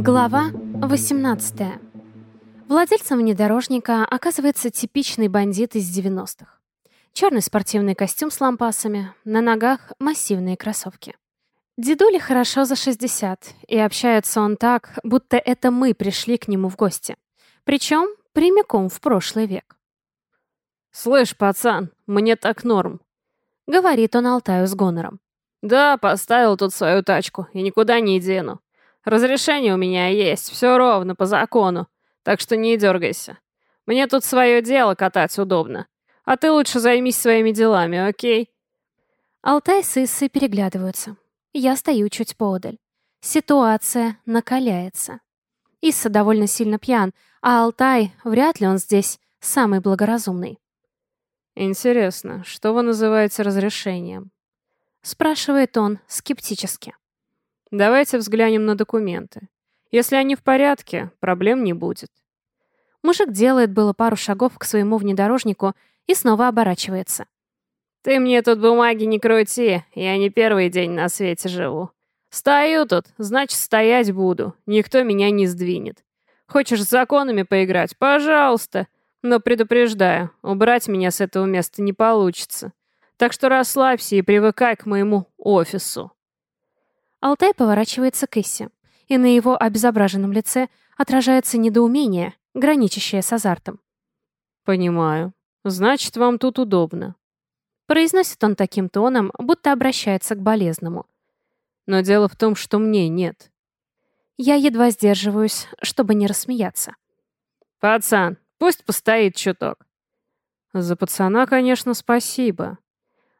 Глава 18. Владельцем внедорожника оказывается типичный бандит из 90-х. Черный спортивный костюм с лампасами, на ногах массивные кроссовки. Дедуле хорошо за 60, и общается он так, будто это мы пришли к нему в гости. Причем прямиком в прошлый век. «Слышь, пацан, мне так норм», — говорит он Алтаю с гонором. «Да, поставил тут свою тачку и никуда не дену. Разрешение у меня есть, все ровно, по закону, так что не дергайся. Мне тут свое дело катать удобно. А ты лучше займись своими делами, окей?» Алтай с Иссой переглядываются. Я стою чуть поодаль. Ситуация накаляется. Исса довольно сильно пьян, а Алтай, вряд ли он здесь самый благоразумный. «Интересно, что вы называете разрешением?» Спрашивает он скептически. «Давайте взглянем на документы. Если они в порядке, проблем не будет». Мужик делает было пару шагов к своему внедорожнику и снова оборачивается. «Ты мне тут бумаги не крути, я не первый день на свете живу. Стою тут, значит, стоять буду, никто меня не сдвинет. Хочешь с законами поиграть? Пожалуйста. Но предупреждаю, убрать меня с этого места не получится. Так что расслабься и привыкай к моему офису. Алтай поворачивается к Иссе, и на его обезображенном лице отражается недоумение, граничащее с азартом. «Понимаю. Значит, вам тут удобно». Произносит он таким тоном, будто обращается к болезному. «Но дело в том, что мне нет». Я едва сдерживаюсь, чтобы не рассмеяться. «Пацан, Пусть постоит чуток. За пацана, конечно, спасибо.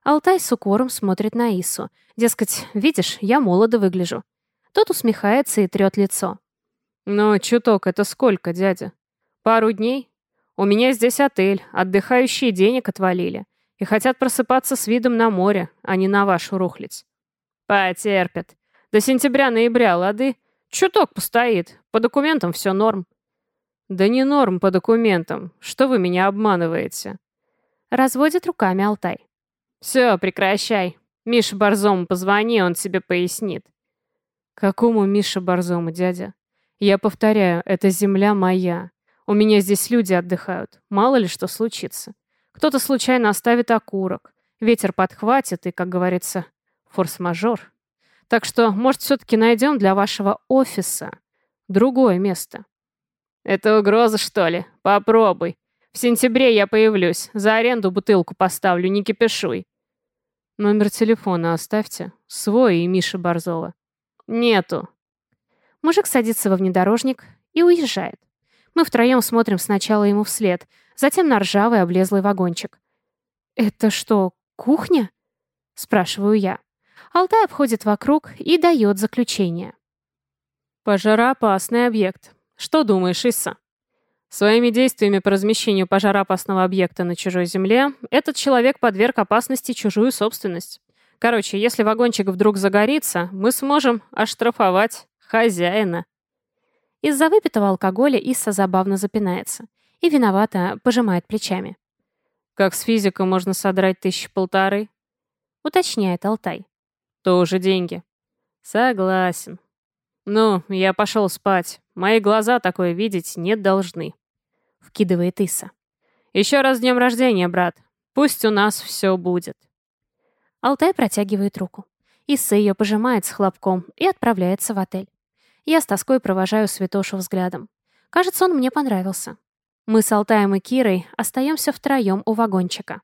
Алтай с укором смотрит на Ису. Дескать, видишь, я молодо выгляжу. Тот усмехается и трет лицо. «Ну, чуток — это сколько, дядя? Пару дней? У меня здесь отель, отдыхающие денег отвалили. И хотят просыпаться с видом на море, а не на вашу рухлядь. Потерпят. До сентября-ноября, лады? Чуток постоит. По документам все норм. «Да не норм по документам. Что вы меня обманываете?» Разводит руками Алтай. «Все, прекращай. Миша Борзому позвони, он тебе пояснит». «Какому Миша Борзому, дядя? Я повторяю, эта земля моя. У меня здесь люди отдыхают. Мало ли что случится. Кто-то случайно оставит окурок. Ветер подхватит и, как говорится, форс-мажор. Так что, может, все-таки найдем для вашего офиса другое место?» «Это угроза, что ли? Попробуй. В сентябре я появлюсь. За аренду бутылку поставлю, не кипишуй». «Номер телефона оставьте. Свой и Миши Борзова». «Нету». Мужик садится во внедорожник и уезжает. Мы втроем смотрим сначала ему вслед, затем на ржавый облезлый вагончик. «Это что, кухня?» — спрашиваю я. Алтай обходит вокруг и дает заключение. «Пожароопасный объект. Что думаешь, Исса? Своими действиями по размещению пожароопасного объекта на чужой земле этот человек подверг опасности чужую собственность. Короче, если вагончик вдруг загорится, мы сможем оштрафовать хозяина. Из-за выпитого алкоголя Исса забавно запинается и виновато пожимает плечами. «Как с физика можно содрать тысячи полторы?» — уточняет Алтай. «Тоже деньги». «Согласен. Ну, я пошел спать. Мои глаза такое видеть не должны. Вкидывает Иса. Еще раз днем рождения, брат. Пусть у нас все будет. Алтай протягивает руку. Исса ее пожимает с хлопком и отправляется в отель. Я с тоской провожаю Святошу взглядом. Кажется, он мне понравился. Мы с Алтаем и Кирой остаемся втроем у вагончика.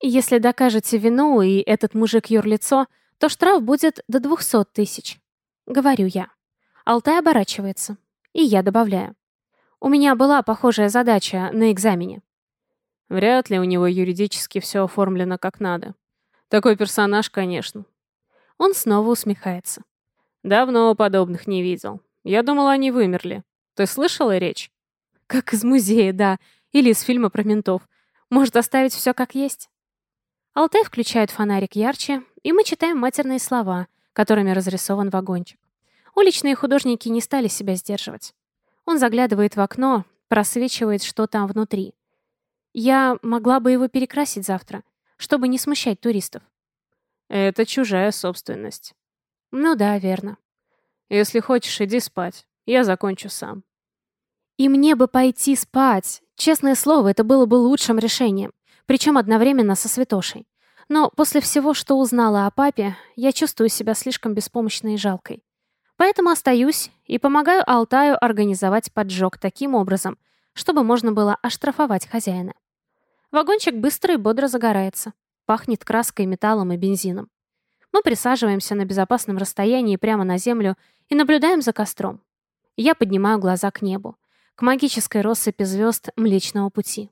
Если докажете вину и этот мужик юрлицо, то штраф будет до двухсот тысяч. Говорю я. Алтай оборачивается. И я добавляю. У меня была похожая задача на экзамене. Вряд ли у него юридически все оформлено как надо. Такой персонаж, конечно. Он снова усмехается. Давно подобных не видел. Я думал, они вымерли. Ты слышала речь? Как из музея, да. Или из фильма про ментов. Может, оставить все как есть? Алтай включает фонарик ярче, и мы читаем матерные слова, которыми разрисован вагончик. Уличные художники не стали себя сдерживать. Он заглядывает в окно, просвечивает, что там внутри. Я могла бы его перекрасить завтра, чтобы не смущать туристов. Это чужая собственность. Ну да, верно. Если хочешь, иди спать. Я закончу сам. И мне бы пойти спать. Честное слово, это было бы лучшим решением. Причем одновременно со Святошей. Но после всего, что узнала о папе, я чувствую себя слишком беспомощной и жалкой. Поэтому остаюсь и помогаю Алтаю организовать поджог таким образом, чтобы можно было оштрафовать хозяина. Вагончик быстро и бодро загорается. Пахнет краской, металлом и бензином. Мы присаживаемся на безопасном расстоянии прямо на землю и наблюдаем за костром. Я поднимаю глаза к небу, к магической россыпи звезд Млечного Пути.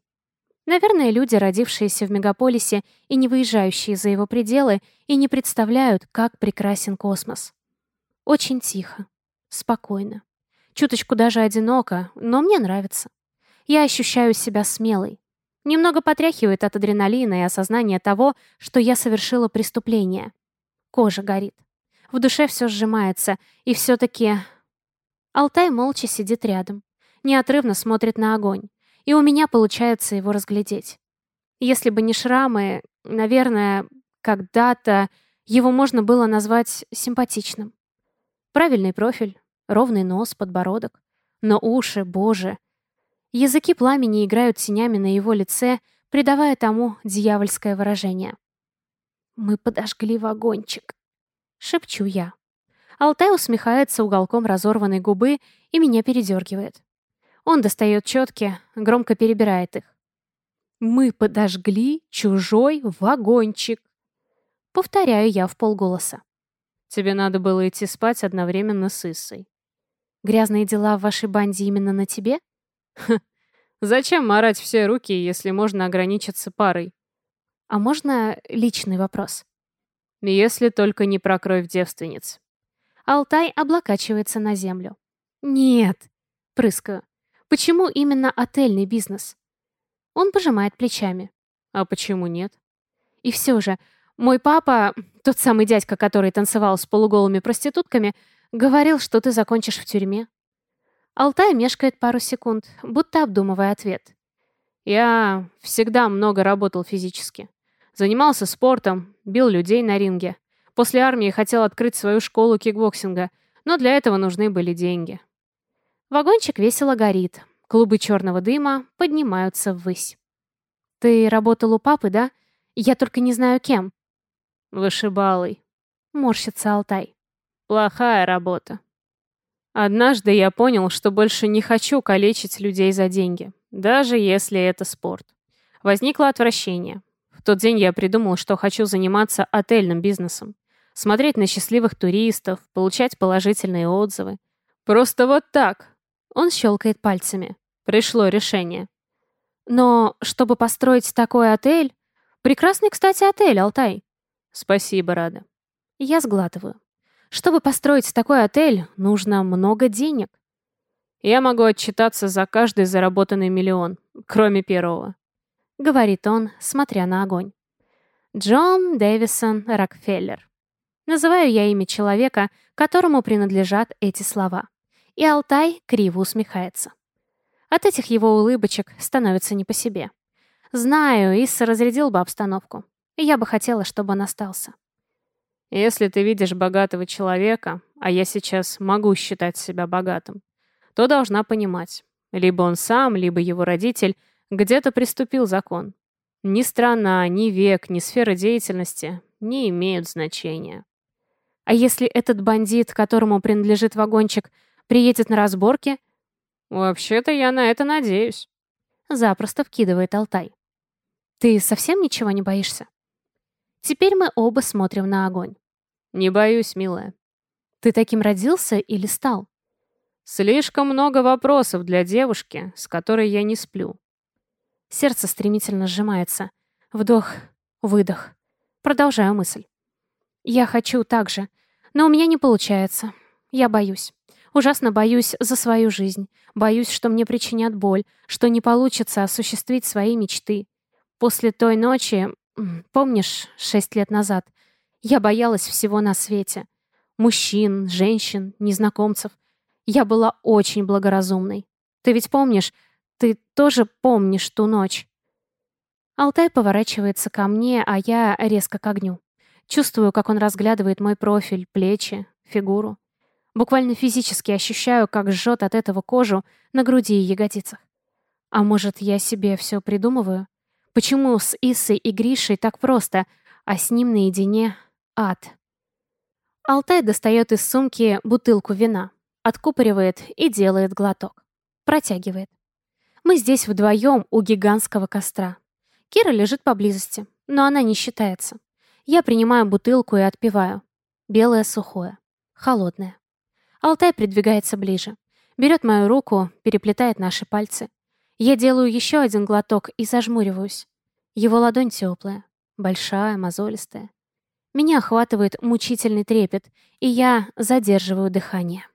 Наверное, люди, родившиеся в мегаполисе и не выезжающие за его пределы, и не представляют, как прекрасен космос. Очень тихо, спокойно. Чуточку даже одиноко, но мне нравится. Я ощущаю себя смелой. Немного потряхивает от адреналина и осознания того, что я совершила преступление. Кожа горит. В душе все сжимается, и все-таки... Алтай молча сидит рядом. Неотрывно смотрит на огонь и у меня получается его разглядеть. Если бы не шрамы, наверное, когда-то его можно было назвать симпатичным. Правильный профиль, ровный нос, подбородок. Но уши, боже. Языки пламени играют тенями на его лице, придавая тому дьявольское выражение. «Мы подожгли вагончик», — шепчу я. Алтай усмехается уголком разорванной губы и меня передергивает. Он достает четки, громко перебирает их. «Мы подожгли чужой вагончик!» Повторяю я в полголоса. «Тебе надо было идти спать одновременно с Иссой». «Грязные дела в вашей банде именно на тебе?» Ха, зачем марать все руки, если можно ограничиться парой?» «А можно личный вопрос?» «Если только не про кровь девственниц». Алтай облокачивается на землю. «Нет!» — прыскаю. Почему именно отельный бизнес? Он пожимает плечами. А почему нет? И все же, мой папа, тот самый дядька, который танцевал с полуголыми проститутками, говорил, что ты закончишь в тюрьме. Алтай мешкает пару секунд, будто обдумывая ответ. Я всегда много работал физически. Занимался спортом, бил людей на ринге. После армии хотел открыть свою школу кикбоксинга, но для этого нужны были деньги. Вагончик весело горит. Клубы черного дыма поднимаются ввысь. «Ты работал у папы, да? Я только не знаю кем». «Вышибалой», — морщится Алтай. «Плохая работа. Однажды я понял, что больше не хочу калечить людей за деньги, даже если это спорт. Возникло отвращение. В тот день я придумал, что хочу заниматься отельным бизнесом. Смотреть на счастливых туристов, получать положительные отзывы. Просто вот так, он щелкает пальцами. Пришло решение. Но чтобы построить такой отель... Прекрасный, кстати, отель, Алтай. Спасибо, Рада. Я сглатываю. Чтобы построить такой отель, нужно много денег. Я могу отчитаться за каждый заработанный миллион, кроме первого. Говорит он, смотря на огонь. Джон Дэвисон Рокфеллер. Называю я имя человека, которому принадлежат эти слова и Алтай криво усмехается. От этих его улыбочек становится не по себе. Знаю, Исса разрядил бы обстановку. И я бы хотела, чтобы он остался. Если ты видишь богатого человека, а я сейчас могу считать себя богатым, то должна понимать, либо он сам, либо его родитель где-то приступил закон. Ни страна, ни век, ни сфера деятельности не имеют значения. А если этот бандит, которому принадлежит вагончик, Приедет на разборки?» «Вообще-то я на это надеюсь», — запросто вкидывает Алтай. «Ты совсем ничего не боишься?» Теперь мы оба смотрим на огонь. «Не боюсь, милая». «Ты таким родился или стал?» «Слишком много вопросов для девушки, с которой я не сплю». Сердце стремительно сжимается. Вдох, выдох. Продолжаю мысль. «Я хочу так же, но у меня не получается. Я боюсь. Ужасно боюсь за свою жизнь. Боюсь, что мне причинят боль, что не получится осуществить свои мечты. После той ночи, помнишь, шесть лет назад, я боялась всего на свете. Мужчин, женщин, незнакомцев. Я была очень благоразумной. Ты ведь помнишь, ты тоже помнишь ту ночь. Алтай поворачивается ко мне, а я резко к огню. Чувствую, как он разглядывает мой профиль, плечи, фигуру. Буквально физически ощущаю, как жжет от этого кожу на груди и ягодицах. А может, я себе все придумываю? Почему с Иссой и Гришей так просто, а с ним наедине ад? Алтай достает из сумки бутылку вина, откупоривает и делает глоток. Протягивает. Мы здесь вдвоем у гигантского костра. Кира лежит поблизости, но она не считается. Я принимаю бутылку и отпиваю. Белое сухое. Холодное. Алтай придвигается ближе. Берет мою руку, переплетает наши пальцы. Я делаю еще один глоток и зажмуриваюсь. Его ладонь теплая, большая, мозолистая. Меня охватывает мучительный трепет, и я задерживаю дыхание.